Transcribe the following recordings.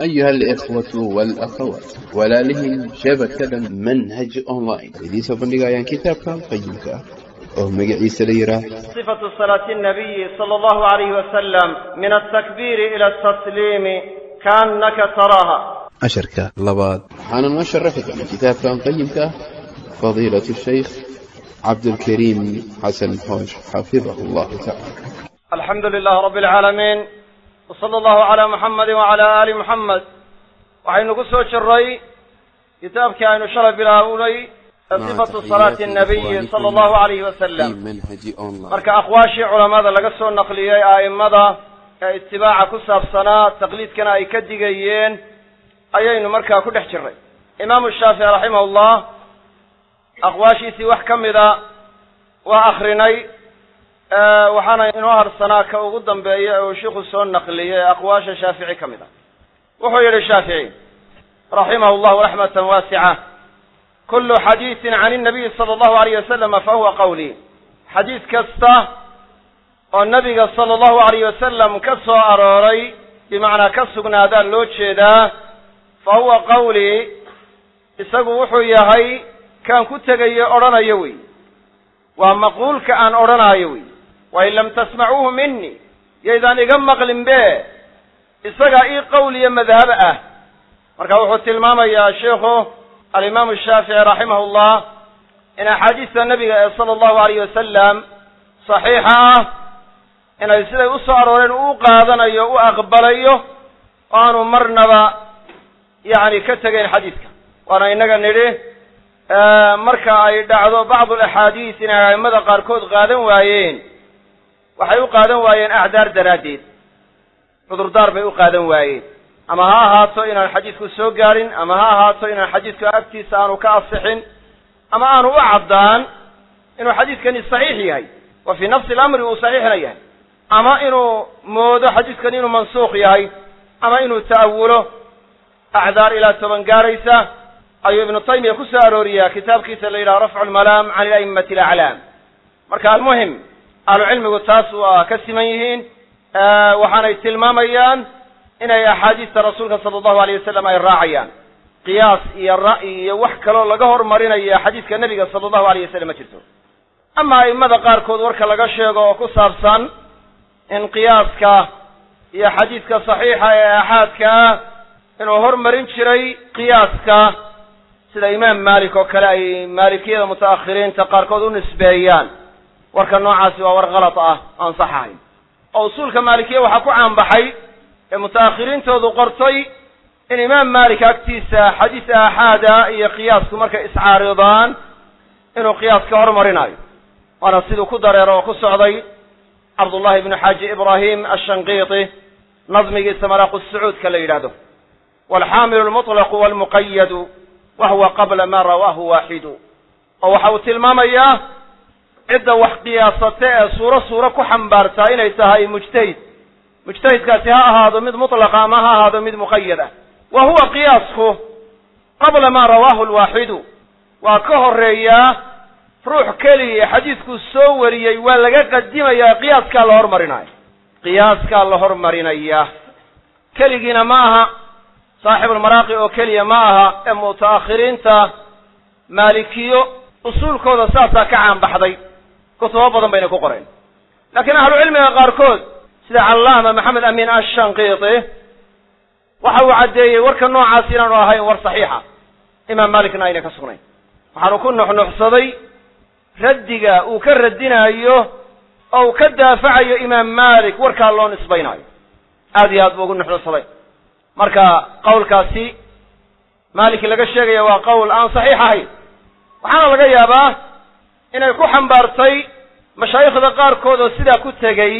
أيها الإخوة والأخوات walaalihii shabakada manhaj online idiin soo bandhigayaan kitaabkan qayimka ah oo magaciisa la yidhaah صفة صلاة النبي صلى الله عليه وسلم من التكبير إلى التسليم كأنك تراها casharka labaad waxaana noo sharaxi doona kitaabkan qayimka ah fadiilaة الشhaykh cabdulkariim xasan xoosh xafidahu allahu tacala الحمد لله رب العالمين wsala allahu calaa muxamadin wacalaa aali muxamed waxaynu ku soo jiray kitaabkii aynu shala bilaabnay sifatu salaati nabiyi sala allahu alayhi wasalam marka aqwaashii culammada laga soo naqliyey a'immada ee itibaaca ku saabsanaa taqliidkana ay ka digayeen ayaynu markaa ku dhex jiray imaamu shaafici raximah ullah aqwaashiisii wax ka mida waa akrinay Eh, waxaana inoo harsanaa ka ugu dambeeya uu shiikhu soo naqliyey ee aqwaasha shaafici ka mid ah. Wuxuu yidhi shaafici raximahu llahu raxmatan waasica kullu xadiisin can nabiyi sala allahu alayh wasalama fa huwa qawli. Xadiis kasta oo nabiga sala allahu aleyh wasalam ka soo arooray bimacnaa ka sugnaadaa loo jeedaa fa huwa qawlii isagu wuxuu yahay kaan ku tegayo odhanayo wey waa maquulka aan odhanayo wey wain lam tasmacuuhu mini yaydaan iga maqlin be isagaa ii qawliyo madhab ah marka wuxuu tilmaamayaa sheikhu alimaamu shaafici raximahullah in axaadiista nabiga ee sala allahu alayh wasalam saxiixa ah inay siday u soo arooreen u qaadanayo u aqbalayo oo aanu marnaba yacni ka tegayn xadiidka waana innaga nidhi marka ay dhacdo bacdu alaxaadiis inay a'immada qaarkood qaadan waayeen waxay u qaadan waayeen acdaar daraaddeed. Cudurdaar bay u qaadan waayeen. Ama ha ahaato inaan xadiidku soo gaadhin ama ha ahaato inaan xadiidku agtiisa aanu ka asixin ama aanu u caddaan inuu xadiidkani saxiix yahay wa fii nafsi alamri uu saxiixna yahay ama inuu moodo xadiidkani inuu mansuukh yahay ama inuu ta'awulo acdaar ilaa toban gaaraysa ayuu ibnu taymiya ku soo arooriyaa kitaabkiisa la yidhaha rafcu lmalaam can ila'immati alaclaam marka almuhim ahlucilmigu taas waa ka siman yihiin waxaanay tilmaamayaan inay axaadiista rasuulka sala allahu alayh wasalam ay raacayaan. Qiyaas iyo ra'yi iyo wax kaloo laga hormarinaya xadiidka nebiga sala allahu alayh wasalam ma jirto. Ama a'immada qaarkood warka laga sheego oo ku saabsan in qiyaaska iyo xadiidka saxiixa ee aaxaadka ah inuu hormarin jiray qiyaaska sida imaam maalik oo kale ay maalikiyada muta'akhiriinta qaarkood u nisbeeyaan warka noocaasi waa war kalad ah aan sax ahayn oo usuulka maalikiya waxaa ku caanbaxay ee muta'akhiriintoodu qortay in imaam maalik agtiisa xadiis aaxaada iyo qiyaasku markay iscaaridaan inuu qiyaaska hormarinayo waana siduu ku dareero oo ku socday cabdullahi ibnu xaaji ibraahim ashanqiiti nadmigiisa maraaqu sacuudka la yidhaahdo. Walxaamilu lmutlaqu walmuqayadu wa huwa qabla ma rawaahu waaxidu. Oo waxa uu tilmaamayaa cidda wax qiyaasata ee suuro suuro ku xambaartaa inay tahay mujtahid. Mujtahidkaasi ha ahaado mid mutlaqa ama ha ahaado mid muqayad ah. Wa huwa qiyaasku qabla ma rawaahu lwaaxidu waa ka horeeyaa ruux keliya xadiidku soo wariyey waa laga qadimayaa qiyaaskaa la hormarinaya qiyaaskaa la hormarinaya. Keligiina ma aha. Saaxibulmaraaqi oo keliya ma aha. Ee muta'akhiriinta maalikiyo usuulkooda saasaa ka caanbaxday kutubo badan bayna ku qoreen. Laakiin ahlucilmiga qaarkood sida callaama maxamed amiin ashanqiiti waxa uu caddeeyey warka noocaas inaanu ahayn war saxiixa. Imaam maalikna ayna ka sugnayn. Waxaanu ku nuxnuxsaday raddiga uu ka radinaayo oo uu ka daafacayo imaam maalik warkaa loo nisbaynaayo aad iyo aad buu ugu nuxnuxsaday. Marka qawlkaasi maaliki laga sheegaya waa qowl aan saxiix ahayn. Waxaana laga yaabaa inay ku xambaartay mashaayikhda qaarkood oo sidaa ku tegey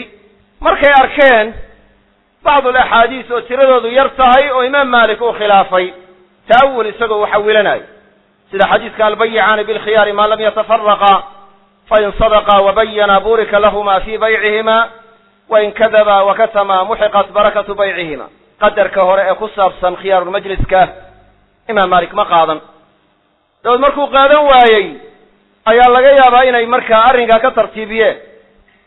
markay arkeen bacdu alaxaadiis oo tiradoodu yar tahay oo imaam maalik uu khilaafay ta'awul isagoo u xawilanayo sida xadiiska albayicaani bilkhiyaari maa lam yatafaraqa fain sadaqa wabayana burika lahuma fii baycihima wain kadaba wakatama muxiqat barakatu baycihima qadarka hore ee ku saabsan khiyaarulmajliska imaam maalik ma qaadan. Dabeed markuu qaadan waayey ayaa laga yaabaa inay markaa arrinkaa ka tartiibiyeen.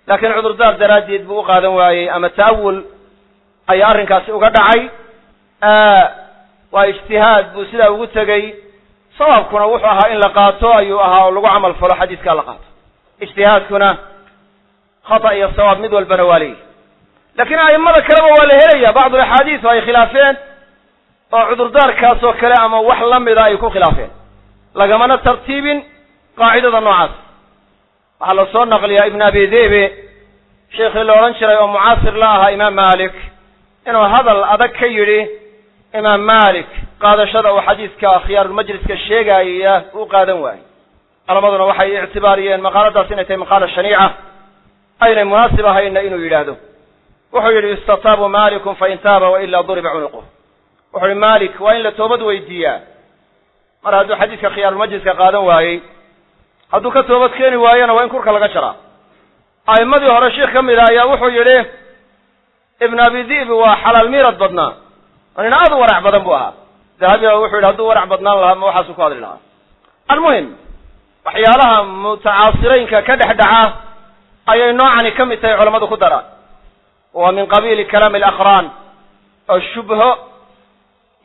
Laakiin cudurdaar daraaddeed buu u qaadan waayey ama ta'awul ayaa arrinkaasi uga dhacay. Waa ijtihaad buu sidaa ugu tegey. Sawaabkuna wuxuu ahaa in la qaato ayuu ahaa oo lagu camal falo xadiiskaa la qaato. Ijtihaadkuna khata iyo sawaab mid walbana waa leeyihi lakiin a'immada kaleba waa la helaya bacdu axaadiis ay khilaafeen oo cudurdaarkaas oo kale ama wax la mida ay ku khilaafeen. Lagamana tartiibin qaacidada noocaas. Waxaa la soo naqliyaa ibn abi debe sheekhii la odhan jiray oo mucaasir la ahaa imaam malik inuu hadal adag ka yidhi imaam malik qaadashada uu xadiiska khiyaarulmajliska sheegaya uu qaadan waayo culamaduna waxay ictibaariyeen maqaaladaas inay tahay maqaala shaniica. Aynay munaasib ahayna inuu yidhaahdo. Wuxuu yidhi istataabu malikun fain taaba wailaa duriba cunuquh wuxuu yihi malik waa in la toobad weydiiyaa. Mar hadduu xadiiska khiyaarulmajliska qaadan waayey hadduu ka toobad keeni waayona waa in kurka laga jaraa. A'immadii hore sheikh ka mid a ayaa wuxuu yidhi ibn abi di'bi waa xalaal miirad badnaa. Oo nin aad u warac badan buu ahaa. Dahabi wuxuu yidhi hadduu warac badnaan lahaa ma waxaasuu ku hadli lahaa. Almuhim waxyaalaha mutacaasiraynka ka dhex dhaca ayay noocani ka mid tahay culammadu ku daraan waa min qabiili kalaami alaqraan oo shubho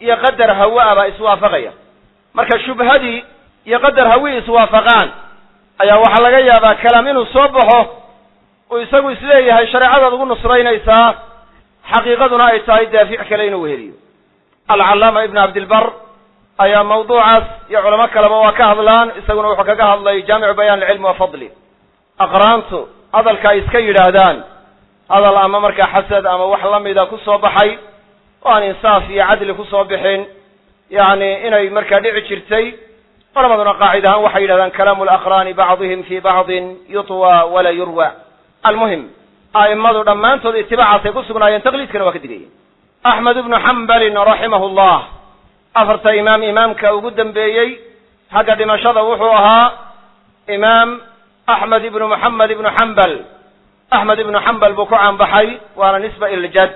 iyo qadar hawa-a baa iswaafaqaya. Marka shubhadii iyo qadar hawi iswaafaqaan ayaa waxaa laga yaabaa kalaam inuu soo baxo uu isagu is leeyahay shareecadaad ugu nusraynaysaa xaqiiqaduna ay tahay daafic kale inuu weheliyo. Alcallaama ibn cabdilbar ayaa mawduucaas iyo culamo kaleba waa ka hadlaan isaguna wuxuu kaga hadlay jaamicu bayaan alcilmi wa fadli. Aqraantu hadalka ay iska yidhaahdaan hadal ama markaa xasad ama wax la mida ku soo baxay oo aan insaaf iyo cadli ku soo bixin yacni inay markaa dhici jirtay culamaduna qaacid ahaan waxay yidhahdaan kalaamu alaqraani bacdihim fi bacdin yutwa wala yurwa. Almuhim a'immadu dhammaantood itibaacaasay ku sugnaayeen taqliidkana waa ka digayeen axmed ibnu xambalin raximahu llah afarta imaam imaamka ugu dambeeyey xagga dhimashada wuxuu ahaa imaam axmed ibnu moxamed ibnu xambal axmed ibnu xambal buu ku caanbaxay waana nisba iljad.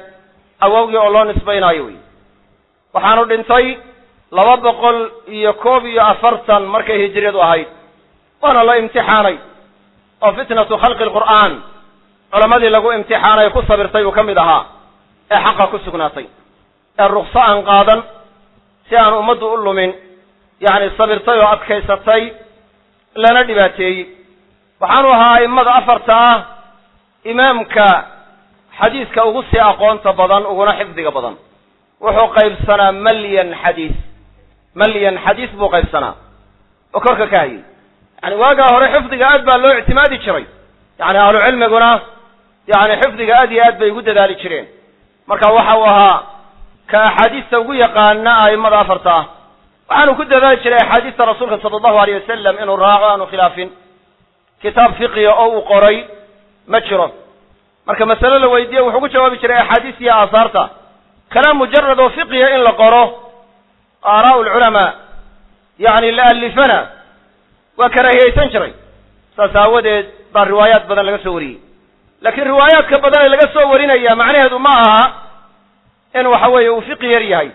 Awowgii oo loo nisbaynaayo wey waxaanu dhintay laba boqol iyo koob iyo afartan markay hijiriyadu ahayd waana la imtixaanay. Oo fitnatu khalqi lqur'aan culammadii lagu imtixaanay ku sabirtay uu ka mid ahaa ee xaqa ku sugnaatay. Ee rukso aan qaadan si aan ummaddu u lumin yacni sabirtay oo adkaysatay lana dhibaateeyey. Waxaanu ahaa a'immada afarta ah imaamka xadiiska ugu sii aqoonta badan uguna xifdiga badan. Wuxuu qaybsanaa malyan xadiis malyan xadiis buu qaybsanaa. Oo korka ka hayay yani waagaa hore xifdiga aad baa loo ictimaadi jiray. Yani ahlu cilmiguna yani xifdiga aad iyo aad bay ugu dadaali jireen. Marka waxa uu ahaa ka axaadiista ugu yaqaana a'immada afarta ah waxaanu ku dadaali jiray axaadiista rasuulka sala allahu aleyh wasalam inuu raaco aanu khilaafin. Kitaab fiqiya oo uu qoray ma jiro. Marka masale la weydiiye wuxuu ku jawaabi jiray axaadiis iyo aahaarta kalaam mujarad oo fiqiya in la qoro aaraa'u lculamaa yacni la alifana waa karaahiyaysan jiray saas aawadeed baa riwaayaat badan laga soo wariyey laakiin riwaayaadka badan ee laga soo warinaya macnaheedu ma aha in waxa weeye uu fiqi yar yahay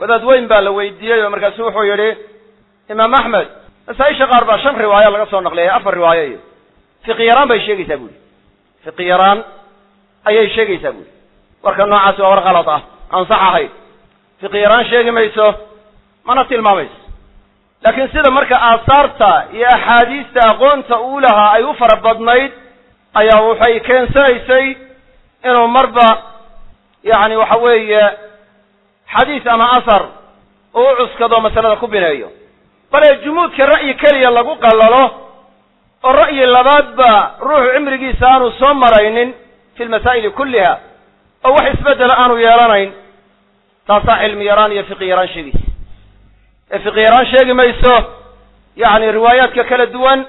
wadaad weyn baa la weydiiyey oo markaasu wuxuu yidhi imaam axmed masaa-isha qaar baa shan riwaayo laga soo naqliyay afar riwaayo iyo fiqi yaraan bay sheegaysaa buuri fiqi yaraan ayay sheegaysaa buuri warka noocaasi waa war kalad ah aan sax ahayn fiqi yaraan sheegi mayso mana tilmaamayso. Laakiin sida marka aasaarta iyo axaadiista aqoonta uu lahaa ay u fara badnayd ayaa waxay keensanaysay inuu marba yacni waxa weeye xadiis ama asar uu u cuskado masalada ku bineeyo. Bale jumuudka ra'yi keliya lagu qallalo oo ra'yi labaadba ruuxu cimrigiisa aanu soo maraynin fi lmasaa'ili kulliha oo wax isbeddela aanu yeelanayn taasaa cilmi yaraan iyo fiqi yaraan sheegaysa ee fiqi yaraan sheegi mayso yacni riwaayaadka kala duwan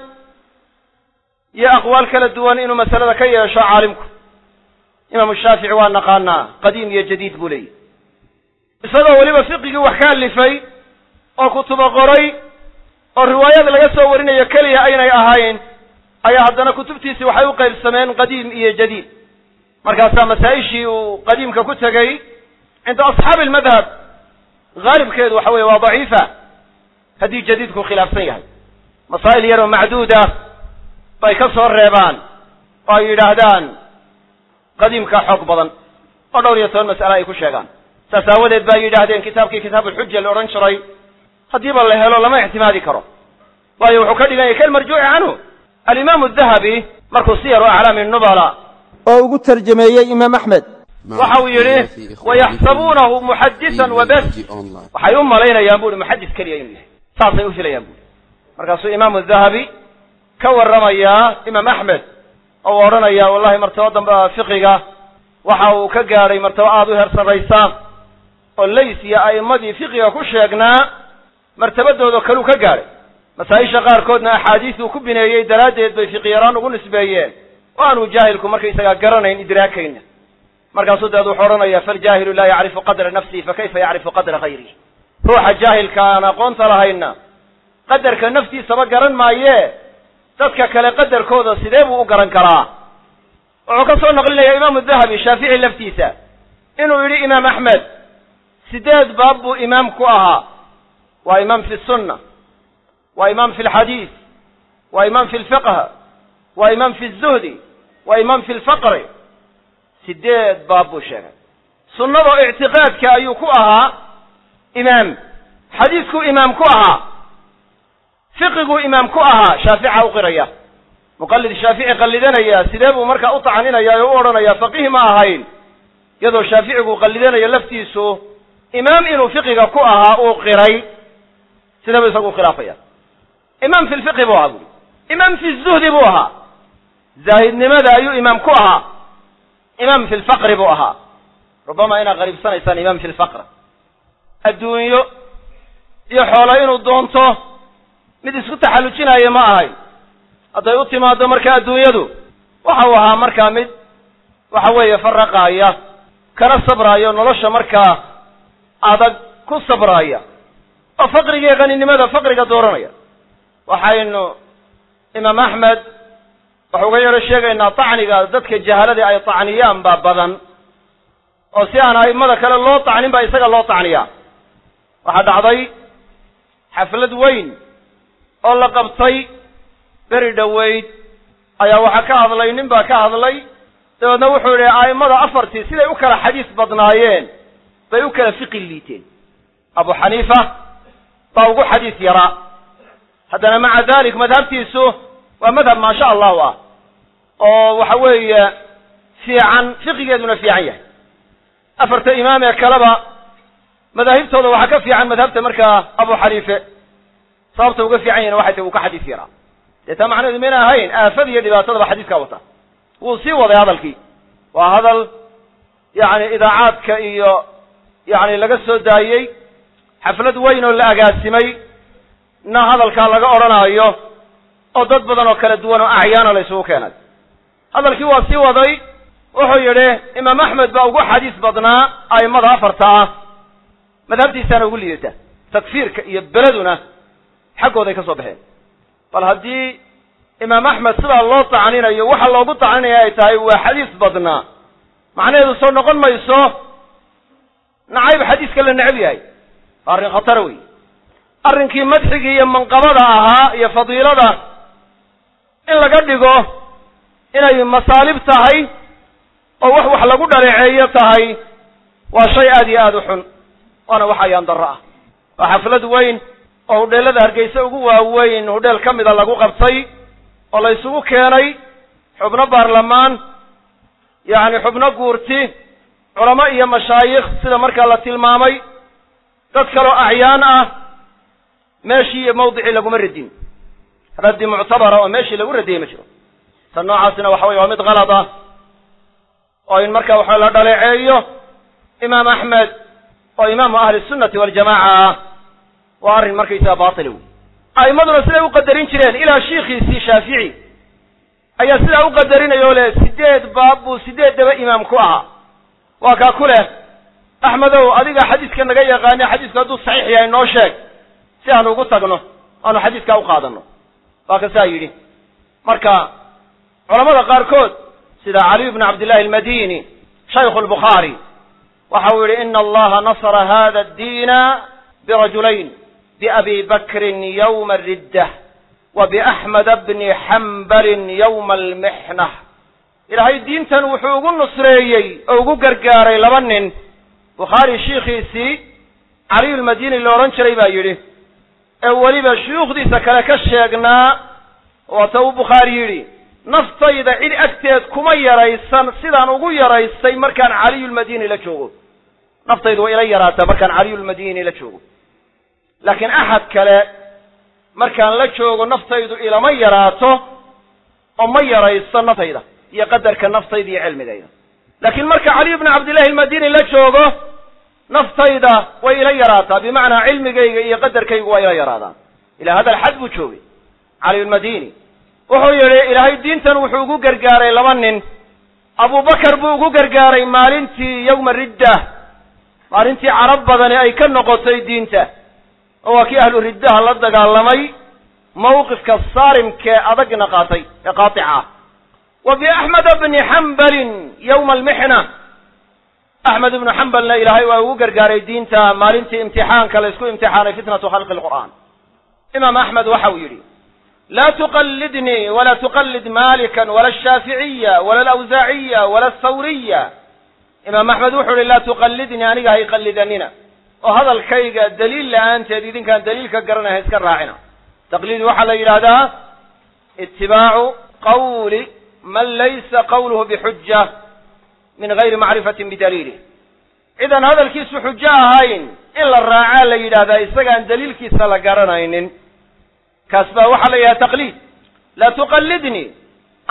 iyo aqwaal kala duwan inuu masalada ka yeesho caalimku. Imaamu shaafici waa naqaanaa qadiim iyo jadiid buu leeyahy isagoo weliba fiqigii wax ka alifay oo kutubo qoray oo riwaayad laga soo warinayo keliya aynay ahayn ayaa haddana kutubtiisii waxay u qaybsameen qadiim iyo jadiid. Markaasaa masaa-ishii uu qadiimka ku tegey cinda asxaabi almadhab haalibkeedu waxa weye waa daciifa. Haddii jadiidku khilaafsan yahay. Masaa'il yaroo macduuda bay ka soo reebaan oo ay yidhaahdaan qadiimkaa xoog badan oo dhowr iyo toban mas'ale ay ku sheegaan. Saas aawadeed baa yidhaahdeen kitaabkii kitaabuulxuja la odhan jiray haddiiba la helo lama ictimaadi karo. Waayo wuxuu ka dhigan yahay kalmarjuuci canhu. Alimaamu dahabi markuu siyaru aclaami nubala oo ugu tarjameeyey imaam axmed waxa uu yidhi wayaxsabuunahu muxadisan wabes waxay u malaynayaan bu uhi muxadis keliya inuu yahay saasay u filayaan buui markaasuu imaamu dahabi ka warramayaa imaam axmed oo odhanaya wallahi martabo dambe fiqiga waxa uu ka gaadhay martabo aada u heer sarraysa oo lays iyo a'immadii fiqiga ku sheegnaa martabadooda kaluu ka gaadhay masaa-isha qaarkoodna axaadiisuu ku bineeyey daraaddeed bay fiqiyaraan ugu nisbeeyeen. Oo aanu jaahilku markaysagaa garanayn idraakayna markaasuu dabeed wuxuu odhanaya faljaahilu laa yacrifu qadra nafsihi fakayfa yacrifu qadra hayrihi ruuxa jaahilka aan aqoonta lahayna. Qadarka naftiisaba garan maaye? Dadka kale qadarkooda sidee buu u garan karaa? Wuxuu ka soo naqlinaya imaamu dahabi shaafici laftiisa. Inuu yidhi imaam axmed sideed baab buu imaam ku ahaa. Waa imaam fi sunna waa imaam fi lxadiis waa imaam fi lfiqh waa imaam fi zuhdi waa imaam fi lfaqri sideed baab buu sheegay. Sunnada ictiqaadka ayuu ku ahaa imaam xadiiskuu imaam ku ahaa fiqiguu imaam ku ahaa shaafica u qiraya. Muqallid shaafici qallidanaya sidee buu markaa u tacaninaya oo u odhanaya faqihi ma ahayn. Iyadoo shaaficigu qallidanaya laftiisu imaam inuu fiqiga ku ahaa uu qiray sidee buu isagu khilaafaya imaam fi lfiqhi buu ahaa buri imaam fi zuhdi buu ahaa. Zaahidnimada ayuu imaam ku ahaa imaam fi lfaqri buu ahaa. Rubama inaad qariibsanaysaan imaam fi lfaqr adduunyo iyo xoolo inuu doonto mid isku taxallujinaya ma ahayn. Hadday u timaado marka adduunyadu waxa uu ahaa markaa mid waxa weeye faraqaaya kana sabraayo nolosha markaa adag ku sabraaya oo faqriga iyo qaninimada faqriga dooranaya. Waxaynu imaam axmed waxa uga yaro sheegaynaa tacniga dadka jahaladii ay tacniyaan baa badan. Oo si aan a'immada kale loo tacnin baa isaga loo tacniyaa. Waxaa dhacday xaflad weyn oo la qabtay beri dhoweyd ayaa waxaa ka hadlay nin baa ka hadlay. Dabeedna wuxuu yidhi a'immada afartii siday u kala xadiis badnaayeen bay u kala fiqi liiteen. Abu xaniifa baa ugu xadiis yaraa haddana maca dalik madhabtiisu waa madhab maasha allahu ah oo waxa weeye fiican fiqigeeduna fiican yahay. Afarta imaam ee kaleba madaahibtooda waxaa ka fiican madhabta markaa abu xaniife. Sababta uga fiican yahina waxay tahy uu ka xadiis yaraa. Dee taa macnaheedu mayna ahayn aafada iyo dhibaatadaba xadiiskaa wata. Wuu sii waday hadalkii. Waa hadal yacni idaacaadka iyo yacni laga soo daayey xaflad weyn oo la agaasimay na hadalkaa laga odhanaayo oo dad badan oo kala duwan oo acyaana la isugu keenay hadalkii waa sii waday wuxuu yidhi imaam axmed baa ugu xadiis badnaa a'immada afarta ah. Madhabtiisaana ugu liidata takfiirka iyo beleduna xaggooday ka soo baxeen. Bal haddii imaam axmed sidaa loo tacninayo waxa loogu tacninaya ay tahay waa xadiis badnaa. Macnaheedu soo noqon mayso nacayb xadiiska la necab yahay. Waa arrin khatara wey arrinkii madxigii iyo manqabada ahaa iyo fadiilada in laga dhigo inay masaalib tahay oo wax wax lagu dhaleeceeyo tahay waa shay aad iyo aada u xun waana wax ayaan darro ah. Waa xaflad weyn oo hudheellada hargeysa ugu waaweyn hudheel ka mida lagu qabtay oo la isugu keenay xubno baarlamaan yacni xubno guurti culamo iyo mashaayikh sida markaa la tilmaamay. Dad kaloo acyaan ah meeshii iyo mawdicii laguma radin raddi muctabara oo meeshii lagu radiyey ma jiro tan noocaasina waxa weye waa mid kalad ah oo in marka waxa la dhaleeceeyo imaam axmed oo imaamu ahli sunnati waljamaaca ah waa arrin markaysaga baatila wey a'immaduna siday u qadarin jireen ilaa shiikhiisii shaafici ayaa sidaa u qadarinaya oo leh sideed baab buu sideeddaba imaam ku ahaa. Waa kaa ku leh axmedow adiga xadiiska naga yaqaani xadiisku hadduu saxiix yahay noo sheeg si aanu ugu tagno aanu xadiiskaa u qaadano waa ka saa yidhi. Marka culamada qaarkood sida caliy bnu cabdillahi almadini shaykhu lbukhaari waxa uu yidhi ina allaha nasara hada addiina birajulayn biabi bakrin yowma ariddah wa biaxmeda bni xambalin yowma almixnah ilaahay diintan wuxuu ugu nusreeyey oo ugu gargaaray laba nin. Bukhaari shiikhiisii caliyulmadini la odhan jiray baa yidhi ee weliba shuyuukhdiisa kale ka sheegnaa waata uu bukhaari yidhi naftayda cid agteed kuma yaraysan sidaan ugu yaraystay markaan caliyulmadini la joogo. Naftaydu way ila yaraataa markaan caliyulmadini la joogo. Laakiin axad kale markaan la joogo naftaydu ilama yaraato oo ma yaraysto naftayda iyo qadarka naftayda iyo cilmigayda. Laakiin marka caliy bnu cabdillahi almadini la joogo naftayda way ila yaraataa bimacnaa cilmigayga iyo qadarkaygu waa ila yaraadaa ilaa hada alxad buu joogay. Caliyulmadini wuxuu yidhi ilaahay diintan wuxuu ugu gargaaray laba nin. Abubakar buu ugu gargaaray maalintii yowma ridda. Maalintii carab badani ay ka noqotay diinta. Oo waa kii ahlu riddaha la dagaalamay mawqifka saarimkee adagna qaatay ee qaatica ah. Wa biaxmeda bni xambalin yowma almixna. Axmed ibnu xambalna ilaahay waa ugu gargaaray diinta maalintii imtixaanka la isku imtixaanay fitnatu khalqi lqur'aan imaam axmed waxa uu yidhi laa tuqallidnii walaa tuqallid malikan wala ashaaficiya wala alawsaaciya wala athawriya imaam axmed wuxuu yihi laa tuqallidnii aniga hay qallidanina oo hadalkayga daliil la'aanteed idinkaan daliilka garanay ha iska raacina taqliid waxaa la yidhaahdaa itibaacu qawli man laysa qawluhu bixuja min gayri macrifatin bidaliilih cidaan hadalkiisu xujo ahayn in la raacaa la yidhahdaa isagaan daliilkiisa la garanaynin kaas baa waxaa la yidhahda taqliid. Laa tuqallidnii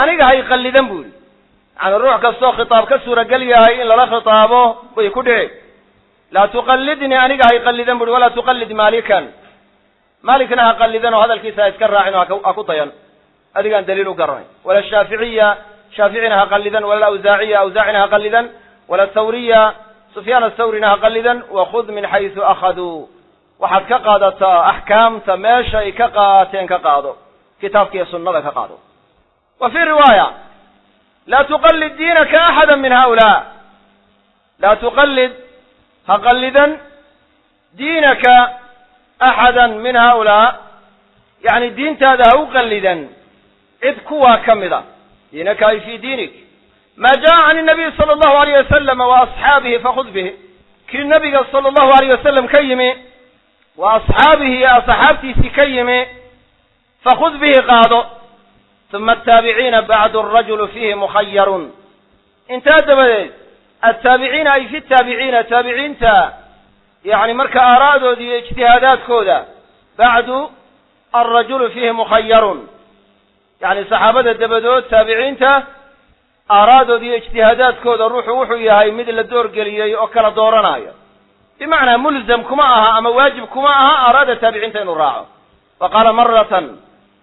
aniga hay qallidan bu yidhi. Yani ruux kastoo khitaab ka suuragal yahay in lala khitaabo bay ku dhici laa tuqallidnii aniga hay qallidan bu uhi walaa tuqallid maalikan. Maalikna ha qallidan oo hadalkiisa ha iska raacin oo ha ku dayan adigaan daliil u garanay wala shaaficiya shaaficina ha qallidan wala awsaaciya awsaacina ha qallidan. Wala thawriya sufyaan athawrina ha qallidan. Wakhud min xaysu akhaduu waxaad ka qaadataa axkaamta meesha ay ka qaateen ka qaado. Kitaabka iyo sunnada ka qaado. Wa fii riwaaya laa tuqallid diinaka axada min haulaa. Laa tuqallid ha qallidan diinaka axada min haulaa. Yacni diintaada ha u qallidan. Cid kuwaa ka mid a diinaka ay fii diinik. Maa jaa can inabiyi sala allahu alayh wasalama wa asxaabihi fakhud bihi. Kii nabiga sala allahu alayh wasalam ka yimi wa asxaabihi iyo asxaabtiisii ka yimi fakhud bihi qaado uma ataabiciina bacdu arajulu fiihi mukhayarun intaa dabadeed attaabiciina ay fi taabiciina taabiciinta yacni marka aaraa'dooda iyo ijtihaadaadkooda bacdu alrajulu fiihi mukhayarun yacni saxaabada dabadood taabiciinta aaraa'dooda iyo ijtihaadaadkooda ruuxu wuxuu yahay mid la doorgeliyey oo kala dooranayo bimacnaa mulzam kuma aha ama waajib kuma aha aaraada taabiciinta inuu raaco wa qaala maratan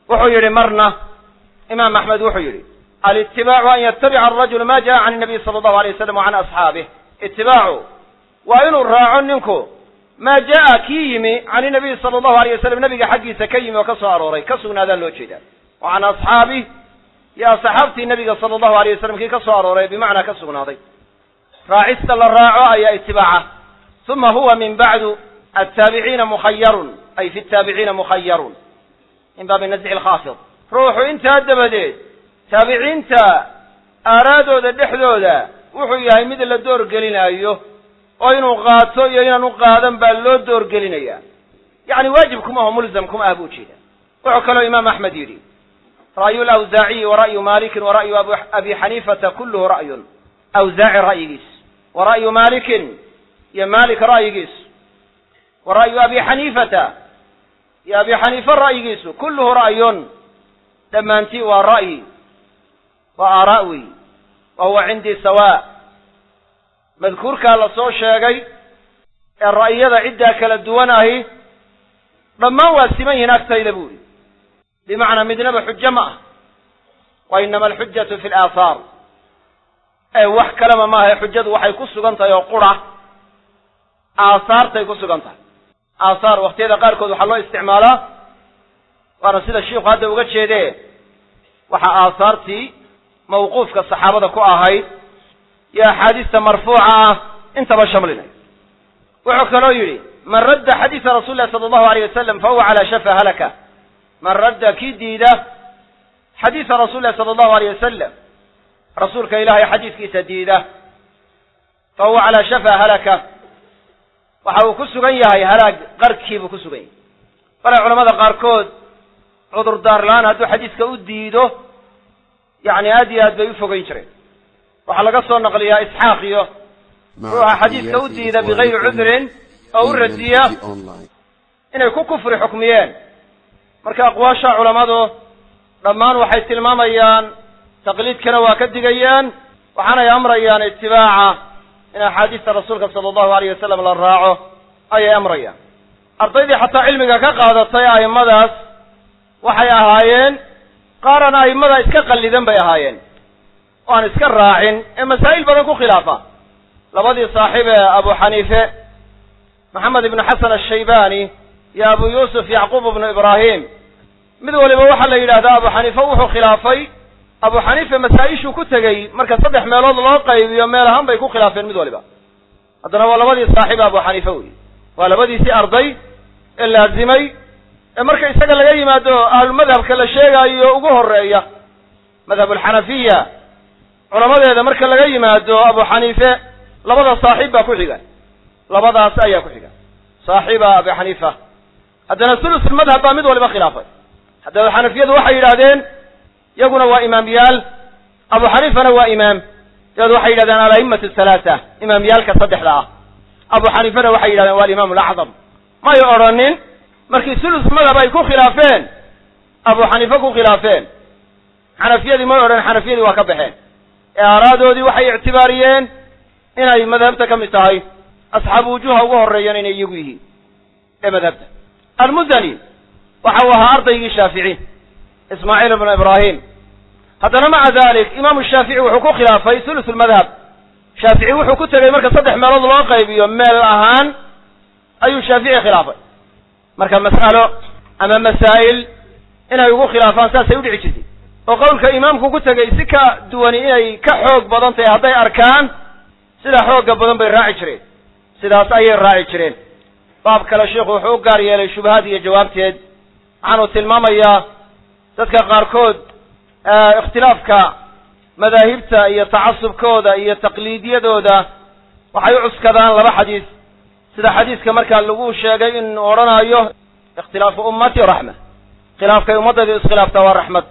wuxuu yidhi marna imaam axmed wuxuu yidhi alitibaacu an yatabica arajulu ma jaa can nabiy sala allahu alay wasalam wa can asxaabih itibaacu waa inuu raaco ninku maa jaa kii yimi can inabiyi sala allahu alayh wasalam nabiga xaggiisa ka yimi oo ka soo arooray ka sugnaadaa loo jeedaa wa can asxaabih iyo asxaabtii nabiga sala allahu alayh wasalam kii ka soo arooray bimacnaa ka sugnaaday raacista la raaco ayaa itibaaca uma huwa min bacdu attaabiciina mukhayarun ay fi taabiciina mukhayarun min baabi nasci lkhaafid ruuxu intaa dabadeed taabiciinta aaraadooda dhexdooda wuxuu yahay mid la doorgelinaayo oo inuu qaato iyo inaan u qaadan baa loo doorgelinaya yacni waajib kuma aho mulzam kuma ah buu jeeda wuxuu kaloo imaam axmed yidhi ra'yu lawsaaciyi wa ra'yu malikin wa ra'yu abi xaniifata kulluhu ra'yun awsaaci ra'yigiis wa ra'yu malikin iyo malik ra'yigiis. Wa ra'yu abi xaniifata iyo abi xaniifa ra'yigiisu kulluhu ra'yun. Dhammaantii waa ra'yi waa aaraa' wey wa huwa cindii sawa. Madkuurkaa la soo sheegay ee ra'yada ciddaa kala duwan ahi dhammaan waa siman yihiin agtayda bu ihi bimacnaa midnaba xujo ma ah wa inama alxujatu fi alaahaar ee wax kaleba maaha xujadu waxay ku sugan tahay oo qura aahaartay ku sugan tahay aahaar waqtiyada qaarkood waxaa loo isticmaalaa waana sida shiiku hadda uga jeede waxaa aahaartii mawquufka saxaabada ku ahayd iyo axaadiista marfuuca ah intaba shamlinay. Wuxuu kaloo yidhi man radda xadiisa rasuli lahi sala allahu alayh wasalam fahuwa calaa shafa halaka. Man radda kii diida xadiisa rasuli lahi sala allahu alayh wasalam rasuulka ilaahay xadiiskiisa diida. Fahuwa calaa shafa halaka waxa uu ku sugan yahay halaag qarkii buu ku sugan yahay bale culamada qaarkood cudurdaar la'aan hadduu xadiiska u diido yacni aad iyo aad bay u fogeyn jireen. Waxaa laga soo naqliyaa isxaaq iyo ruuxa xadiiska u diida bigayri cudrin oo u radiya inay ku kufri xukmiyeen. Marka aqwaasha culammadu dhammaan waxay tilmaamayaan taqliidkana waa ka digayaan waxaanay amrayaan itibaaca in axaadiista rasuulka sala allahu alayh wasalam la raaco ayay amrayaan. Ardaydii xataa cilmiga ka qaadatay a'immadaas waxay ahaayeen qaaran a'immada iska qallidan bay ahaayeen oo aan iska raacin ee masaa'il badan ku khilaafa labadii saaxiib ee abu xaniife maxamed ibnu xasan ashaybani iyo abu yuusuf yacquub ibnu ibraahim mid waliba waxaa la yidhahdaa abu xaniife wuxuu khilaafay abu xaniife masaa-ishuu ku tegey marka saddex meelood loo qaybiyo meel ahaan bay ku khilaafeen mid waliba. Haddana waa labadii saaxiib abu xaniife wey waa labadiisii arday ee laazimay ee marka isaga laga yimaado ahlumadhabka la sheegaayo ugu horreeya madhab alxanafiya culamadeeda marka laga yimaado abu xaniife labada saaxiib baa ku xiga labadaas ayaa ku xiga saaxiiba abu xaniifa haddana sulusulmadhab baa mid waliba khilaafay. Haddaba xanafiyadu waxay yidhahdeen yaguna waa imaamyaal abu xaniifana waa imaam. Dabeed waxay yidhahdeen ala'immatu halaata imaamyaalka saddexda ah. Abu xaniifana waxay yidhahdeen waa alimaam alacdam. May odhanin markii sulus madhab ay ku khilaafeen abu xaniife ku khilaafeen. Xanafiyadii may odhan xanafiyadii waa ka baxeen. Ee aaraadoodii waxay ictibaariyeen inay madhabta ka mid tahay. Asxaabu wujuha ugu horeeyaan inay iyagu yihiin ee madhabta. Almuzani waxa uu ahaa ardaygii shaafici ismaaciil ibnu ibraahim haddana maca dalik imaamu shaafici wuxuu ku khilaafay sulus lmadhab shaafici wuxuu ku tegey marka saddex meelood loo qaybiyo meel ahaan ayuu shaafici khilaafay. Marka mas'alo ama masaa'il inay ugu khilaafaan saasay udhici jirtay. Oo qowlka imaamku ku tegey si ka duwani inay ka xoog badan tahay hadday arkaan sida xoogga badan bay raaci jireen. Sidaas ayay raaci jireen. Baab kale sheikhu wuxuu u gaar yeelay shubahaad iyo jawaabteed. Waxaanu tilmaamayaa dadka qaarkood ikhtilaafka madaahibta iyo tacasubkooda iyo taqliidiyadooda waxay u cuskadaan laba xadiis. sida xadiiska markaa lagu sheegay in odhanayo ikhtilaafu ummati raxma khilaafkay ummaddaydu iskhilaaftaa waa raxmad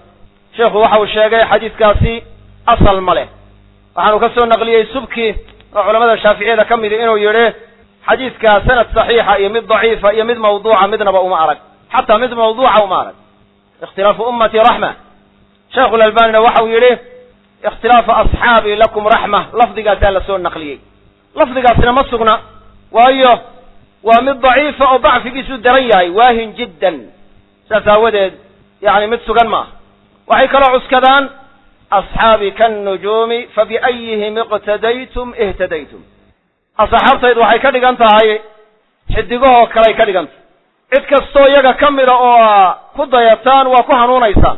sheikhu waxa uu sheegay xadiiskaasi asal ma leh. Waxaanu ka soo naqliyey subki oo culamada shaaficiyada ka midi inuu yidhi xadiidka sanad saxiixa iyo mid daciifa iyo mid mawduuca midnaba uma arag. Xataa mid mawduuca uma arag. Ikhtilaafu ummati raxma sheekhu lalbanina waxa uu yidhi ikhtilaafu asxaabi lakum raxma. Lafdigaasaa la soo naqliyey. Lafdigaasina ma sugna. Waayo waa mid daciifa oo dacfigiisu daran yahay waahin jiddan. Saas aawadeed yani mid sugan maaha waxay kaloo cuskadaan asxaabi kannujuumi fabiayihim iqtadaytum ihtadaytum. Asxaabtaydu waxay ka dhigan tahay xidigahoo kaley ka dhigan tahay. Cid kastoo iyaga ka mida oo ku dayataan waa ku hanuunaysaan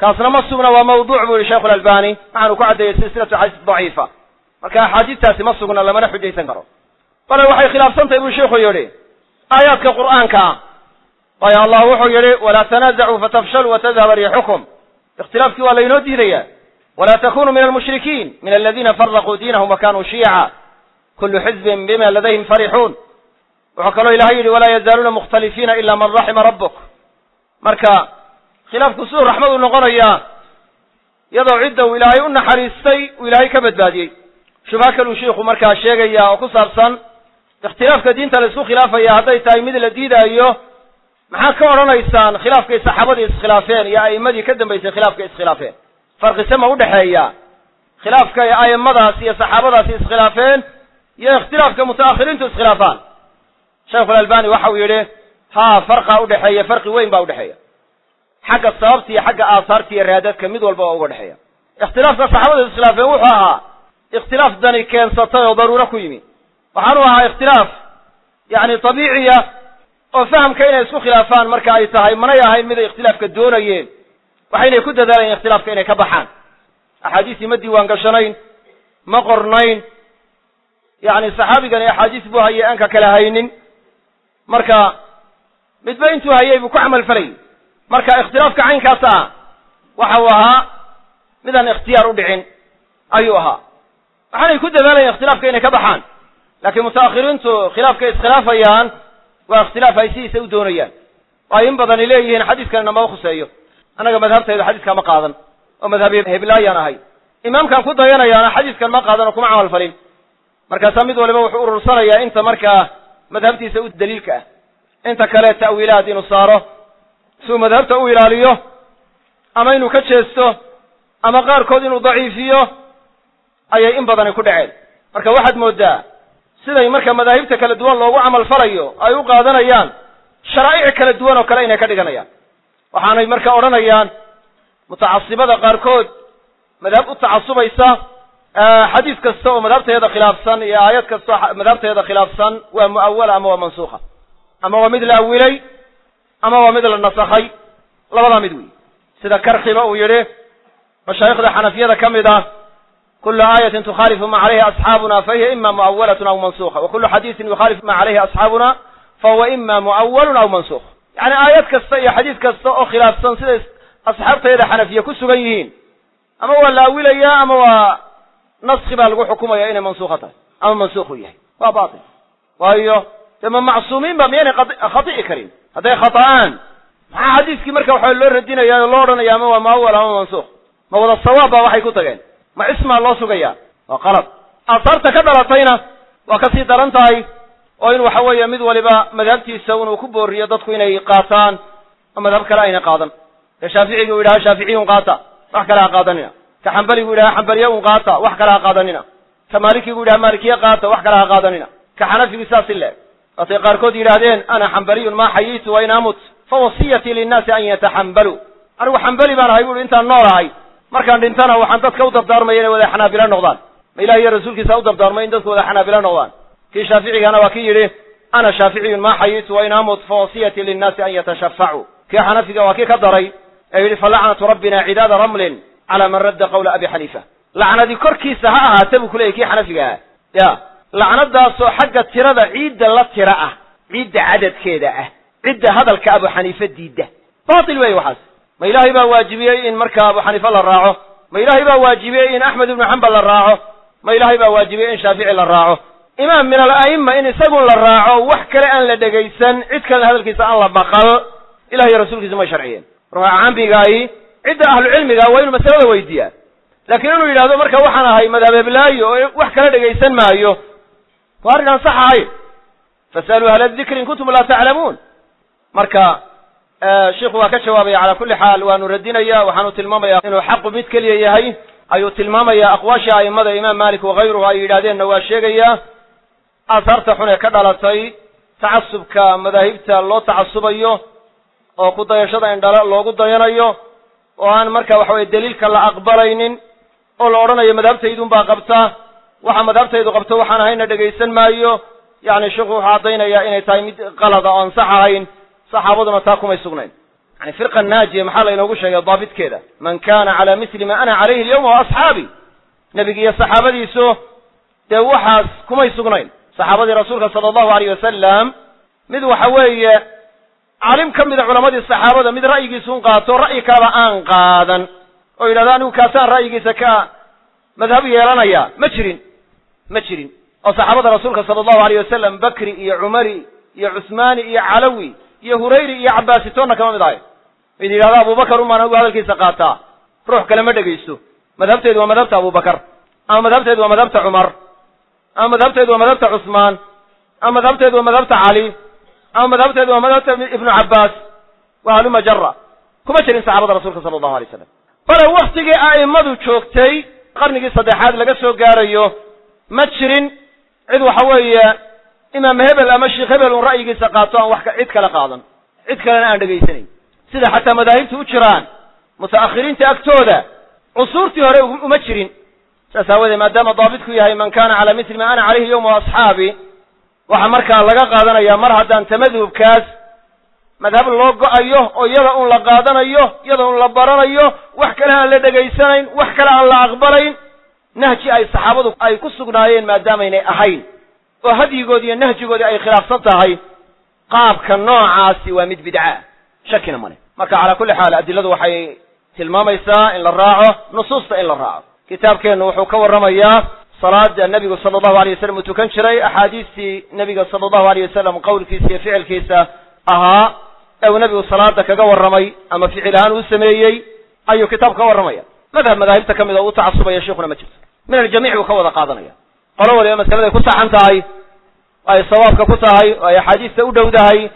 kaasna ma sugna waa mawduuc bu yihi sheikhu lalbani waxaanu ku caddeeyey silsilatu xadiis daciifa. Marka axaadiistaasi ma sugna lamana xujaysan karo. Bale waxay khilaafsan tahay buu sheikhu yidhi. Aayaadka qur'aanka. Ah waayo allah wuxuu yidhi walaa tanaasacuu fatafshaluu watadhaba riixukum. Ikhtilaafkii waa laynoo diidaya walaa takunuu min almushrikiin min aladiina faraquu diinahum wa kanuu shiica. Kullu xizbin bima ladayhim farixuun wuxuu kaloo ilahay yidhi walaa yazaaluuna mukhtalifiina ila man raxima rabbuk. Marka khilaafku siduu raxmadu noqonayaa iyadoo cidda uu ilaahay u naxariistay uu ilaahay ka badbaadiyey. Shubha kaluu shiikhu markaa sheegaya oo ku saabsan ikhtilaafka diinta la isku khilaafaya hadday tahay mid la diidaayo maxaad ka odhanaysaan khilaafkay saxaabadii iskhilaafeen iyo a'immadii ka dambaysay khilaafkay iskhilaafeen? Farqise ma udhexeeya khilaafka ay a'immadaas iyo saxaabadaasi iskhilaafeen iyo ikhtilaafka muta'akhiriintu iskhilaafaan. Sheikhu alalbani waxa uu yidhi haa farqa udhexeeya farqi weyn baa udhexeeya xagga sababta iyo xagga aahaarta iyo raadadka mid walba waa uga dhexeeya. Ikhtilaafka saxaabadu iskhilaafeen wuxuu ahaa ikhtilaaf dani keensatay oo daruuro ku yimi. Waxaanu ahaa ikhtilaaf yacni tabiiciya oo fahamka inay isku khilaafaan marka ay tahay manay ahayn miday ikhtilaafka doonayeen. Waxaynay ku dadaalayeen ikhtilaafka inay ka baxaan. Axaadiistii ma diiwaan gashanayn ma qornayn. Yacni saxaabigani axaadiis buu hayay aan ka kala haynin. Marka midba intuu hayay buu ku camal falayay marka ikhtilaafka caynkaas ah waxa uu ahaa midaan ikhtiyaar u dhicin ayuu ahaa. Waxaanay ku dadaalayeen ikhtilaafka inay ka baxaan laakiin muta'akhiriintu khilaafkay iskhilaafayaan waa ikhtilaaf ay sidiisa u doonayaan. Oo ay in badani leeyihiin xadiiskan nama khuseeyo. Annaga madhabtaydu xadiiskaa ma qaadan oo madhab heblaayaan ahay. Imaamkaan ku dayanayaana xadiiskan ma qaadan oo kuma camal falin. Markaasaa mid waliba wuxuu urursanayaa inta markaa madhabtiisa u daliilka ah. Inta kale ta'wiilaad inuu saaro si uu madhabta u ilaaliyo ama inuu ka jeesto ama qaarkood inuu daciifiyo ayay in badani ku dhaceen. Marka waxaad moodaa siday marka madaahibta kala duwan loogu camal falayo ay u qaadanayaan sharaa'ic kala duwan oo kale inay ka dhiganayaan. Waxaanay marka odhanayaan mutacasibada qaarkood madhab u tacasubaysa xadiis kasta oo madhabteeda khilaafsan iyo aayad kasta oo madhabteeda khilaafsan waa mu'awala ama waa mansuukha ama waa mid la awilay ama waa mid la nasakhay. Labadaa mid wey sida karxiba uu yidhi mashaayikhda xanafiyada ka mid ah kulu aayatin tukhaalifu ma calayhi asxaabuna fahiya ima mu'awalatun aw mansukha wa kulu xadiisin yukhaalifu ma calayhi asxaabuna fahuwa ima mu'awalun aw mansukh yani aayad kasta iyo xadiis kasta oo khilaafsan siday asxaabtayda xanafiye ku sugan yihiin ama waa la awilayaa ama waa naski baa lagu xukumaya inay mansukha tahay ama mansukhu yahay. Waa batil waayo dee ma macsuumiin ba miyaynay khati'i karin? Hadday khata'aan. Maxaa xadiiskii marka waxaa loo radinaya oo loo odhanaya ama waa muawal ama mansukh ma wada sawaab ba waxay ku tageen. Ma cismaa loo sugaya waa qalad. Aasaarta ka dhalatayna waa ka sii daran tahay oo in waxa weeye mid waliba madhabtiisa inuu ku booriyo dadku inay qaataan oo madhab kale ayna qaadan. Ka shaaficigi u yidhaha shaaficiyun qaata. Wax kale ha qaadanina. Ka xambaligu yidhaha xambaliye un qaata. Wax kale ha qaadanina. Ka maalikigu yidhaha maalikiye qaata. Wax kale ha qaadanina. Ka xanafigi saas i leeg waatay qaarkood yidhaahdeen ana xambaliyun maa xayiitu wain amut? Fa wasiyatii linnaasi an yataxambaluu anigu xambali baan ahay buui intaan nool ahay. Markaan dhintana waxaan dadka u dardaarmaya inay wada xanaabilo noqdaan. Ma ilahi iyo rasuulkiisa u dardaarmay in dadku wada xanaabilo noqdaan. Kii shaaficigana waa ki yidhi ana shaaficiyun maa xayiitu wain amut? Fa wasiyatii linnaasi an yatashafacuu kii xanafiga waa kii ka daray ee yidhi falacnatu rabbina cidaada ramlin cala man radda qawla abi xaniifa. Lacnadii korkiisa ha ahaate buu kuleyahy kii xanafiga ah ya lacnadaasoo xagga tirada ciidda la tira ah ciidda cadadkeeda ah cidda hadalka abu xaniife diidda. Batil wey waxaas. Ma ilaahay baa waajibiyey in marka abu xaniife la raaco? Ma ilaahay baa waajibiyey in axmed ibnu xambal la raaco? Ma ilaahay baa waajibiyey in shaafici la raaco? Imaam min ala'ima in isagun la raaco wax kale aan la dhegaysan cid kalena hadalkiisa aan la maqal ilahiy rasuulkiisa may sharciyeen. Ruuxa caamigaahi cidda ahlucilmiga waa inuu masalada weydiiyaa. Laakiin inuu yidhahdo marka waxaan ahay madhab heblaayo oo wax kala dhegaysan maayo waa arrin aan sax ahayn fasaluu ahla dikri in kuntum laa taclamuun marka sheikhu waa ka jawaabaya calaa kulli xaal waanu radinaya waxaanu tilmaamaya inuu xaqu mid keliya yahay. Ayuu tilmaamaya aqwaasha a'immada imaam malik wakayruhu ay yidhahdeenna waa sheegaya aasaarta xun ee ka dhalatay tacasubka madaahibta loo tacasubayo oo ku dayashada indhala loogu dayanayo oo aan marka waxa weye daliilka la aqbalaynin oo la odhanayo madhabtaydun baa qabta waxa madhabtaydu qabto waxaan ahayna dhegaysan maayo. Yani sheikhu wuxuu caddaynaya inay tahay mid qalada oo aan sax ahayn saxaabaduna taa kumay sugnayn. Yani firqa naajiya maxaa laynoogu sheegay daabitkeeda? Man kana cala misli ma ana calayhi alyawma wa asxaabi. Nebigi iyo saxaabadiisu dee waxaas kumay sugnayn. Saxaabadii rasuulka sala allahu alayh wasalam mid waxa weeye caalim ka mida culamadii saxaabada mid ra'yigiisa un qaato ra'yi kaleba aan qaadan. Oo yidhahdo anigu kaasaan ra'yigiisa ka madhab yeelanaya ma jirin ma jirin. Oo saxaabada rasuulka sala allahu alayh wasalam bakri iyo cumari iyo cusmaani iyo calawi iyo hurayri iyo cabaasitoonna kama mid ahay. Mid yidhahdo abubakar umaan anigu hadalkiisa qaataa ruux kale ma dhegaysto. Madhabteedu waa madhabta abubakar ama madhabteedu waa madhabta cumar ama madhabteedu waa madhabta cusmaan ama madhabteedu waa madhabta cali ama madhabteedu waa madhabta ibnu cabbaas. Waa haluma jara kuma jirin saxaabada rasuulka sala allahu alay slam bale waktigii a'immadu joogtay qarnigii saddexaad laga soo gaarayo ma jirin cid waxa weeye imaam hebel ama sheikh hebel un ra'yigiisa qaato aan wax cid kale qaadan. Cid kalena aan dhegaysanayn sida xataa madaahibtu u jiraan muta'akhiriinta agtooda cusuurtii hore uma jirin. Saas aawadee maadaama daabitku yahay man kana cala misli ma ana calayhi yowma asxaabi waxaa markaa laga qaadanaya mar haddaan tamadhubkaas madhab loo go'ayo oo iyada un la qaadanayo iyada un la baranayo wax kale aan la dhegaysanayn wax kale aan la aqbalayn nahji ay saxaabadu ay ku sugnaayeen maadaamaynay ahayn. oo hadyigoodi iyo nahjigoodii ay khilaafsan tahay qaabka noocaasi waa mid bidca. Shakina male marka calaa kulli xaal adiladu waxay tilmaamaysaa in la raaco nusuusta in la raaco. Kitaabkeennu wuxuu ka warramayaa salaada nebigu sala allahu alay wasalam uu tukan jiray. Axaadiistii nebiga sala allahu aleyh wasalam qowlkiisa iyo ficilkiisa ahaa ee uu nebigu salaada kaga warramay ama ficil ahaan uu sameeyey? Ayuu kitaab ka warramaya madhab madaahibta ka mid oo u tacasubaya sheikhuna ma jirto min aljamiic buu ka wada qaadanaya qolo waliba masaladay ku saxan tahay ay sawaabka ku tahay oo ay axaadiista u dhowdahay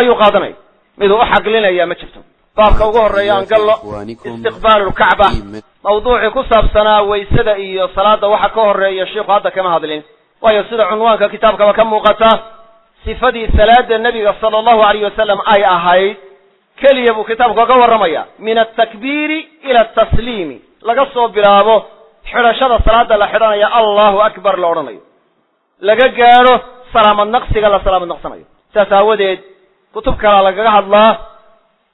ayuu qaadanaya miduu u xaqlinaya ma jirto baabka ugu horreeya aan gallo istiqbaalu lkacba mawduucii ku saabsanaa waysada iyo salaada waxa ka horreeya sheikhu hadda kama hadlin waayo sida cunwaanka kitaabkaba ka muuqata sifadii salaada nebiga sala allahu alayh wasalam ay ahayd keliya buu kitaabku kaga warramaya min altakbiiri ila atasliimi laga soo bilaabo xidhashada salaada la xidhanaya allahu akbar la odhanayo. Laga gaadho salaamad naqsiga la salaamad naqsanayo. Saas aawadeed kutub kalaa lagaga hadlaa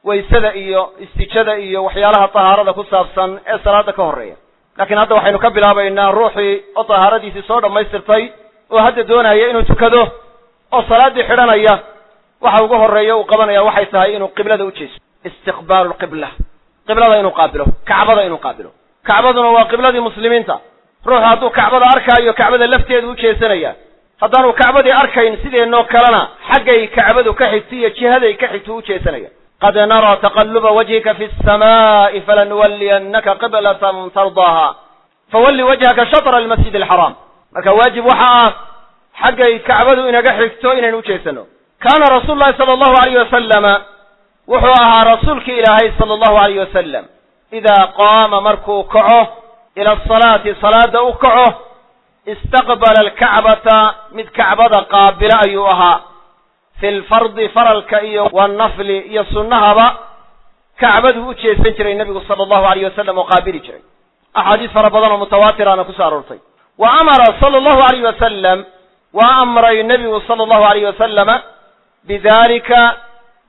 waysada iyo istijada iyo waxyaalaha tahaarada ku saabsan ee salaada ka horreeya. Laakiin hadda waxaynu ka bilaabaynaa ruuxii oo tahaaradiisii soo dhammaystirtay oo hadda doonaya inuu tukado oo salaaddii xidhanaya waxa ugu horreeya uu qabanaya waxay tahay inuu qiblada u jeeso istiqbaalu lqibla qiblada inuu qaabilo. Kacbada inuu qaabilo. Kacbaduna waa qibladii muslimiinta. Ruuxu hadduu kacbada arkaayo kacbada lafteeda u jeesanaya. Haddaanu kacbadii arkayn sideennoo kalena xaggay kacbadu ka xigti iyo jihaday ka xigtuu u jeesanaya. Qad naraa taqaluba wajhika fi samaa'i falanuwaliyannaka qiblatan tardaaha fawalli wajhaka shatra almasjid alxaraam marka waajib waxa ah xaggay kacbadu inaga xigto inaynu u jeesanno kaana rasuulu llahi sala allahu alayh wasalama wuxuu ahaa rasuulkii ilaahay sala allahu alayh wasalam idaa qaama markuu kaco ila asalaati salaada u kaco istaqbala alkacbata mid kacbada qaabila ayuu ahaa fi lfardi faralka iyo wanafli iyo sunnahaba kacbaduu u jeesan jiray nebigu sala allahu alayh wasalam oo qaabili jiray axaadiis fara badan oo mutawaatirana ku soo aroortay wa amara sala allahu alayh wasalam waa amray nebigu sala allahu alayh wasalama bidalika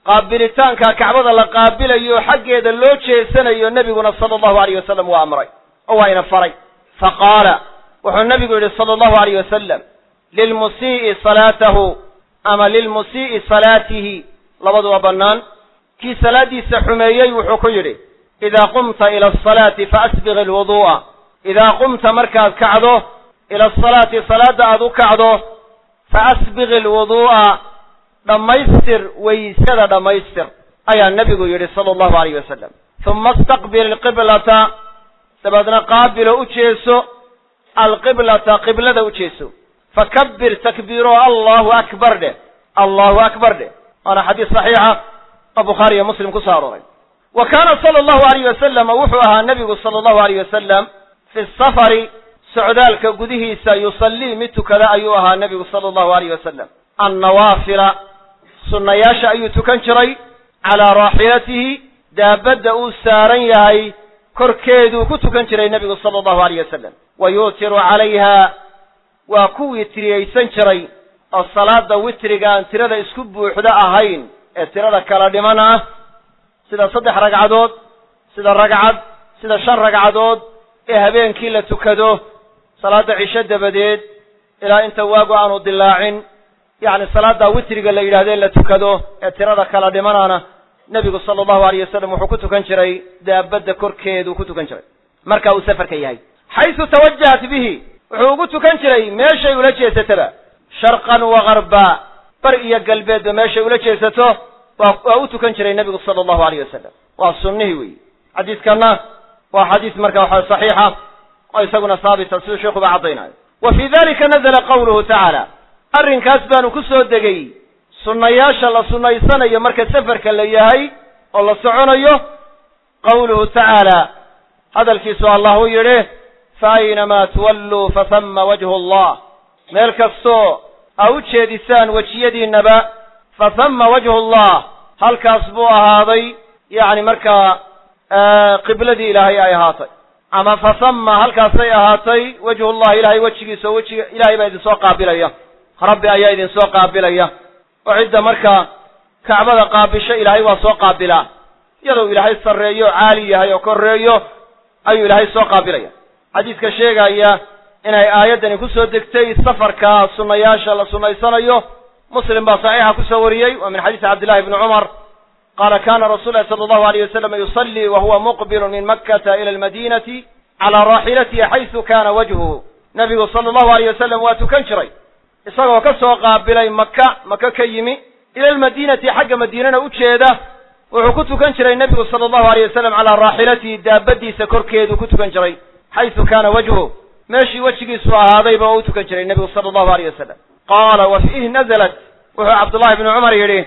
qaabilitaanka kacbada la qaabilayo xaggeeda loo jeesanayo nebiguna sala allahu alayh wasalam waa amray oo waa ina faray. Faqaala wuxuu nebigu yidhi sala allahu alayh wasalam lilmusii'i salaatahu ama lilmusii'i salaatihi. Labaduba bannaan. Kii salaaddiisa xumeeyey wuxuu ku yidhi idaa qumta ila asalaati faasbiq alwuduu'a. Idaa qumta markaad kacdo ila asalaati salaadda aad u kacdo faasbiq alwuduu'a dhammaystir waysada dhammaystir ayaa nebigu yidhi sala allahu alayh wasalam uma istaqbil alqiblata dabeedna qaabilo u jeeso alqiblata qiblada u jeeso. Fakabbir takbiiro allahu akbar dheh allahu akbar dheh waana xadiis saxiixa oo bukhaari iyo muslim ku soo arooray. Wa kaana sala allahu alayh wasalama wuxuu ahaa nebigu sala allahu alayh wasalam fi safari socdaalka gudihiisa yusallii mid tukada ayuu ahaa nebigu sala allahu alayh wasalam annawaafila sunnayaasha ayuu tukan jiray. Calaa raaxilatihi daabadda uu saaran yahay korkeeduu ku tukan jiray nebigu sala allahu alayh wasalam wa yuutiru calayha waa ku witriyeysan jiray. Oo salaada witriga aan tirada isku buuxda ahayn ee tirada kala dhiman ah sida saddex ragcadood sida ragcad sida shan ragcadood ee habeenkii la tukado salaada cisho dabadeed ilaa inta waagu aanu dilaacin yacni salaada witriga la yidhahdee la tukado ee tirada kala dhimanana nebigu sala allahu alayh wasalam wuxuu ku tukan jiray daabadda korkeeduu ku tukan jiray. Marka uu safarka yahay. Xaysu tawajahat bihi. Wuxuu ugu tukan jiray meeshay ula jeesataba. Sharqan wa garba bar iyo galbeedba meeshay ula jeesato waa u tukan jiray nebigu sala allahu alayh wasalam waa sunnihii weyi xadiiskanna waa xadiis marka waxa saxiixa oo isaguna saabita siduu sheikuba caddaynayo. Wa fii dalika nazala qawluhu tacaala arrinkaas baanu ku soo degay. Sunnayaasha la sunnaysanayo marka safarka la yahay oo la soconayo qawluhu tacaala. Hadalkiisu allah u yidhi fa aynamaa tuwalluu fasama wajhu allah. Meel kastoo aa u jeedisaan wejiyadiinnaba fasama wajhu allah. Halkaas buu ahaaday yacni markaa qibladii ilaahay ay ahaatay. Ama fasama halkaasay ahaatay wajhullahi ilahay wejigiisa oo wejiga ilahay baa idin soo qaabilaya rabbi ayaa idin soo qaabilaya. oo cidda markaa kacbada qaabisho ilaahay waa soo qaabilaa iyadoo ilaahay sarreeyo caali yahay oo korreeyo ayuu ilaahay soo qaabilaya. xadiiska sheegaya inay aayaddani ku soo degtay safarka sunnayaasha la sunnaysanayo muslim baa saxiixa ku soo wariyey waa min xadiisi cabdillahi bni cumar. qaala kana rasul lahi sala allahu alayh wasalam yusallii wa huwa muqbilu min makkata ila almadinati calaa raaxilatihi xaysu kana wajhuhu. Nebigu sala allahu alayh wasalam waa tukan jiray isagoo ka soo qaabilay maka maka ka yimi ila almadiinati xagga madiinana u jeeda wuxuu ku tukan jiray nebigu sala allahu alayh wasalam calaa raaxilatihi daabadiisa korkeeduu ku tukan jiray xaysu kaana wajhu meeshii wejigiisu ahaadayba oo u tukan jiray nebigu sala allahu alayh wasalam qaala wa fiihi nazalat? Wuxuu cabdullahi bnu cumar yidhi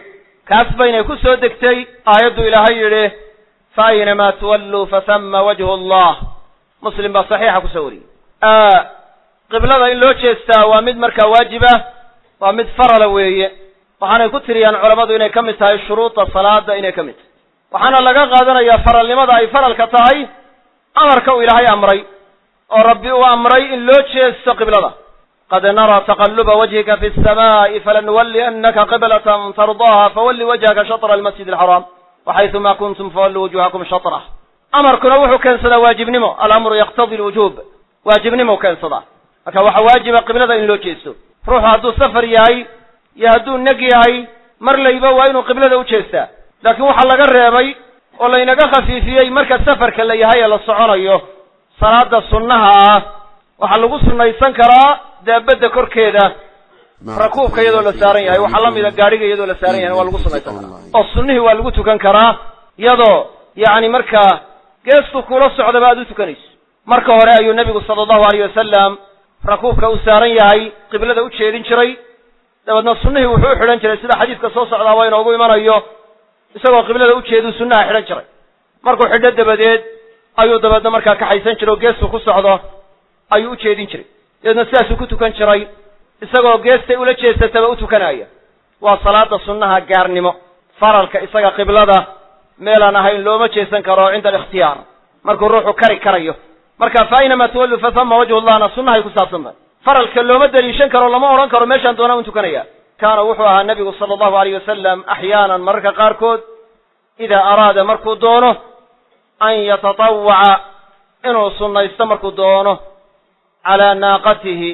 kaas baynay ku soo degtay? Aayaddu ilaahay yidhi fa aynamaa tuwalluu fasama wajhu allah. Muslim baa saxiixa ku soo wariyey qiblada in loo jeestaa waa mid markaa waajib waa mid farala weeye. Waxaanay ku tiriyaan culammadu inay ka mid tahay shuruuda salaada inay ka mid tahay. Waxaana laga qaadanayaa faralnimada ay faralka tahay amarka uu ilaahay amray oo rabbi uu amray in loo jeesto qiblada. Qad naraa taqaluba wajhika fi samaa'i falanuwalliannaka qiblatan tardaaha fawalli wajhaka shatra almasjid alxaraam waxayuma kuntum fawalluu wujuhakum shatrah. Amarkuna wuxuu keensadaa waajibnimo. Alamru yaqtadi lwujuub waajibnimo keensadaa marka waxaa waajiba qiblada in loo jeesto. Ruuxu hadduu safar yahay iyo hadduu neg yahay mar layba waa inuu qiblada u jeestaa laakiin waxaa laga reebay oo laynaga khafiifiyey marka safarka la yahay ee la soconayo salaada sunnaha ah waxaa lagu sunnaysan karaa daabadda korkeeda. Rakuubka iyadoo la saaran yahay waxaa la mida gaadhiga iyadoo la saaran yahay waa lagu sunnaysan karaa. Oo sunnihii waa lagu tukan karaa iyadoo yacni markaa geestu kula socdaba aad u tukanayso. Marka hore ayuu nebigu sala allahu alayh wasalam rakuubka uu saaran yahay qiblada u jeedin jiray dabeedna sunnihii wuxuu u xidhan jiray. Sida xadiiska soo socdaa waa inoogu imanayo isagoo qiblada ujeeduu sunnaha xidhan jiray. Markuu xidho dabadeed ayuu dabeedna markaa kaxaysan jiray oo geesku ku socdo ayuu u jeedin jiray. Dabeedna sidaasuu ku tukan jiray isagoo geestay ula jeesataba u tukanaya. Waa salaada sunnaha gaarnimo faralka isaga qiblada meelaan ahayn looma jeesan karo cinda alikhtiyaar. Markuu ruuxu kari karayo marka fa aynamaa tuwallu fasama wajhu llahna sunnahay ku saabsan tahay. Faralka looma daliishan karo lama odhan karo meeshaan doonaa un tukanaya. Kaana wuxuu ahaa nebigu sala allahu alayh wasalam axyaanan mararka qaarkood idaa araada markuu doono an yatatawaca inuu sunnaysto markuu doono calaa naaqatihi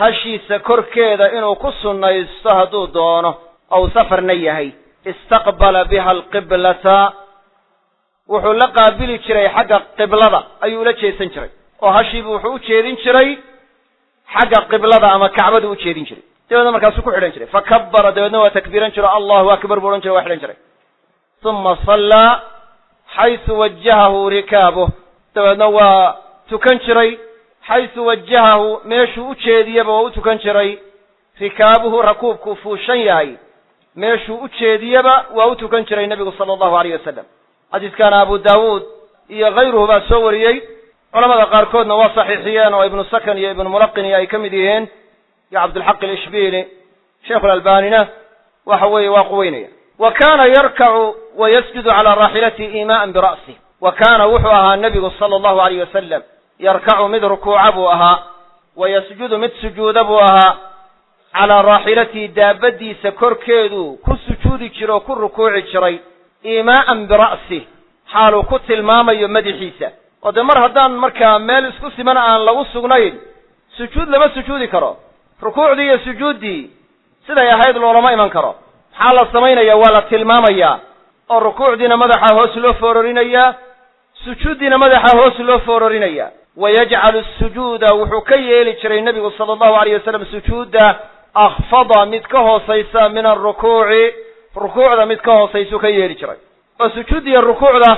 hashiisa korkeeda inuu ku sunnaysto hadduu doono ou safarna yahay istaqbala biha alqiblata wuxuu la qaabili jiray xagga qiblada ayuu ula jeesan jiray. oo hashiibu wuxuu u jeedin jiray xagga qiblada ama kacbadu u jeedin jiray. dabeedna markaasuu ku xidhan jiray. fakabara dabeedna waa takbiiran jiro allahu akbar buu odhan jiray waa xidhan jiray. uma sallaa xaysu wajahahu rikaabuh dabeedna waa tukan jiray. xaysu wajahahu meeshuu u jeediyaba waa u tukan jiray. rikaabuhu rakuubkuu fuushan yahay. meeshuu u jeediyaba waa u tukan jiray nebigu sala allahu alayh wasalam xadiiskana abu daawuud iyo kayruhu baa soo wariyey. Culamada qaarkoodna waa saxiixiyeen oo ibnu sakan iyo ibnu mulaqin iyo ay ka mid yihiin. Iyo cabdulxaq alishbili sheikhu lalbanina waxa weeye waa quweynaya. Wa kaana yarkacu wa yasjudu calaa raaxilatihi iimaaan bira'sih wa kaana wuxuu ahaa nebigu sala allahu alayh wasalam yarkacu mid rukuuca buu ahaa wa yasjudu mid sujuuda buu ahaa. Calaa raaxilatihi daabadiisa korkeedu ku sujuudi jiro oo ku rukuuci jiray iimaa'an bira'sih xaaluu ku tilmaamayo madaxiisa. Oo dee mar haddaan markaa meel isku siman aan lagu sugnayn sujuud lama sujuudi karo. Rukuucdii iyo sujuuddii siday ahayd loolama iman karo. Maxaa la samaynaya waa la tilmaamayaa. Oo rukuucdiina madaxa hoos loo foororinayaa sujuuddiina madaxa hoos loo foororinayaa wa yajcalu sujuuda wuxuu ka yeeli jiray nebigu sala allahu alayh wasalam sujuudda akhfada mid ka hoosaysa min alrukuuci rukuucda mid ka hoosaysuu ka yeeli jiray. Oo sujuuddiiyo rukuucda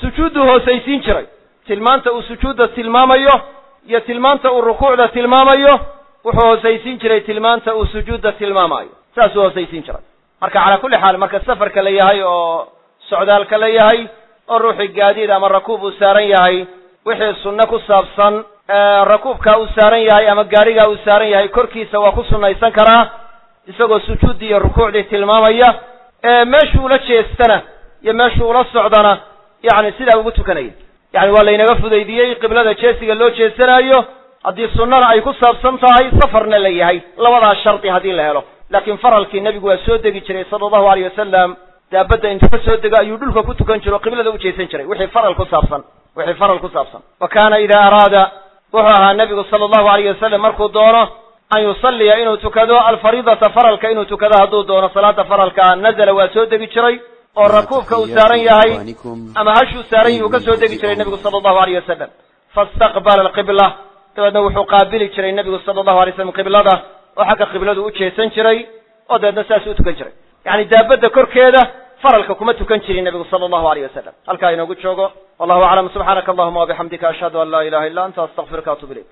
sujuudduu hoosaysiin jiray. Tilmaanta uu sujuudda tilmaamayo iyo tilmaanta uu rukuucda tilmaamayo wuxuu hoosaysiin jiray tilmaanta uu sujuudda tilmaamayo saasuu hoosaysiin jiray. Marka calaa kulli xaal marka safarka la yahay oo socdaalka la yahay oo ruuxii gaadiid ama rakuub uu saaran yahay wixii sunno ku saabsan rakuubkaa uu saaran yahay ama gaadhigaa uu saaran yahay korkiisa waa ku sunnaysan karaa isagoo sujuuddii iyo rukuucdii tilmaamaya meeshuu ula jeestana iyo meeshuu ula socdana yacni sidaa ugu tukanaya yacni waa laynaga fudaydiyey qiblada jeesiga loo jeesanaayo haddii sunnana ay ku saabsan tahay safarna la yahay labadaas shardi haddii la helo. Laakiin faralkii nebigu waa soo degi jiray sala allahu alayh wasalam daabadda intuu ka soo dego ayuu dhulka ku tukan jiro o qiblada u jeesan jiray. Wixii faral ku saabsan wixii faral ku saabsan. Wa kaana idaa araada wuxuu ahaa nebigu sala allahu alayh wasalam markuu doono an yusalliya inuu tukado alfariidata faralka inuu tukado hadduu doono salaada faralka nazala waa soo degi jiray oo rakuubka uu saaran yahay ama hashuu saaran yahi uu ka soo degi jiray nebigu sala allahu alayh wasalam faistaqbala alqibla dabeedna wuxuu qaabili jiray nebigu sala allahu alay slam qiblada oo xagga qibladu u jeesan jiray oo dabeedna saas u tukan jiray. Yacni daabadda korkeeda faralka kuma tukan jirin nebigu sala allahu alayh wasalam halkaa inoogu joogo wallahu aclam subxaanaka allahuma wabixamdika ashhadu an laa ilaha illa anta astaqfiruka atub ilayk